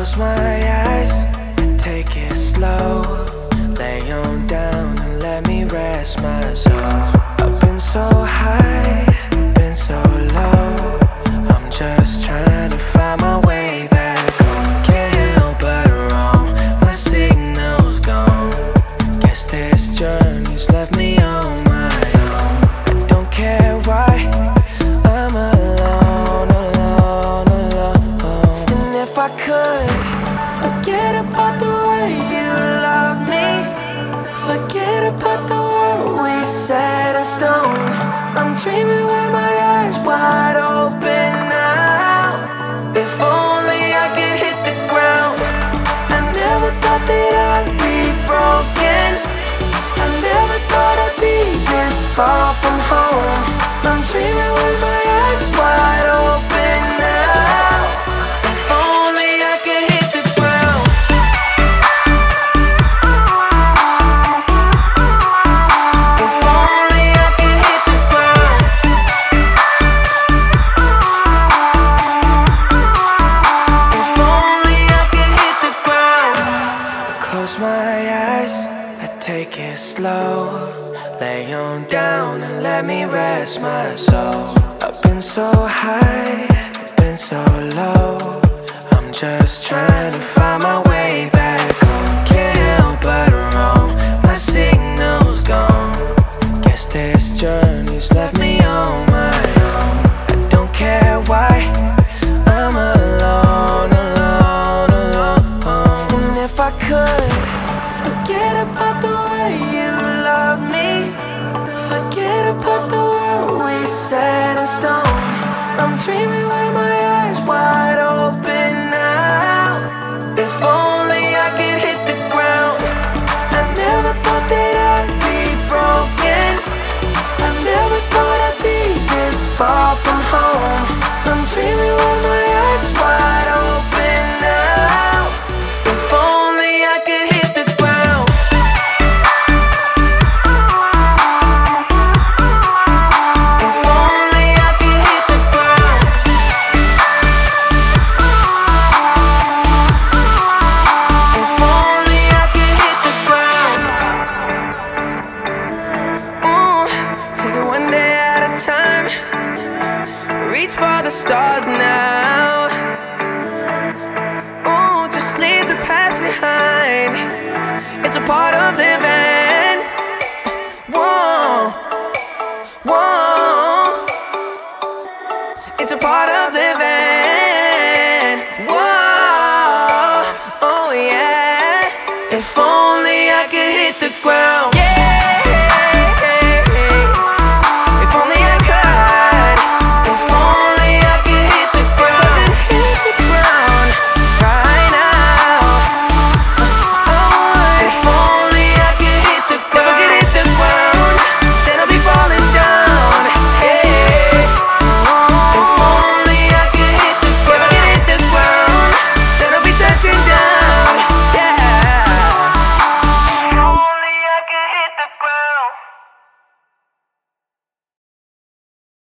close my eyes and take it slow. Lay on down and let me rest my soul. I've been so high, been so low. I'm just trying to find my way back home. Can't help but roam, my signal's gone. Guess this journey's left me. Dreaming close my eyes, I take it slow. Lay on down and let me rest my soul. I've been so high, been so low. I'm just trying to find my way back home. Can't help but roam. My signal's gone. Guess this journey's left me Could forget about the way you love me, forget about the world we set in stone. I'm dreaming with my eyes wide open now. If only I could hit the ground. I never thought that I'd be broken. I never thought I'd be this far from home. The stars now. Ooh, just leave the past behind. It's a part of living. Whoa, whoa. It's a part of living.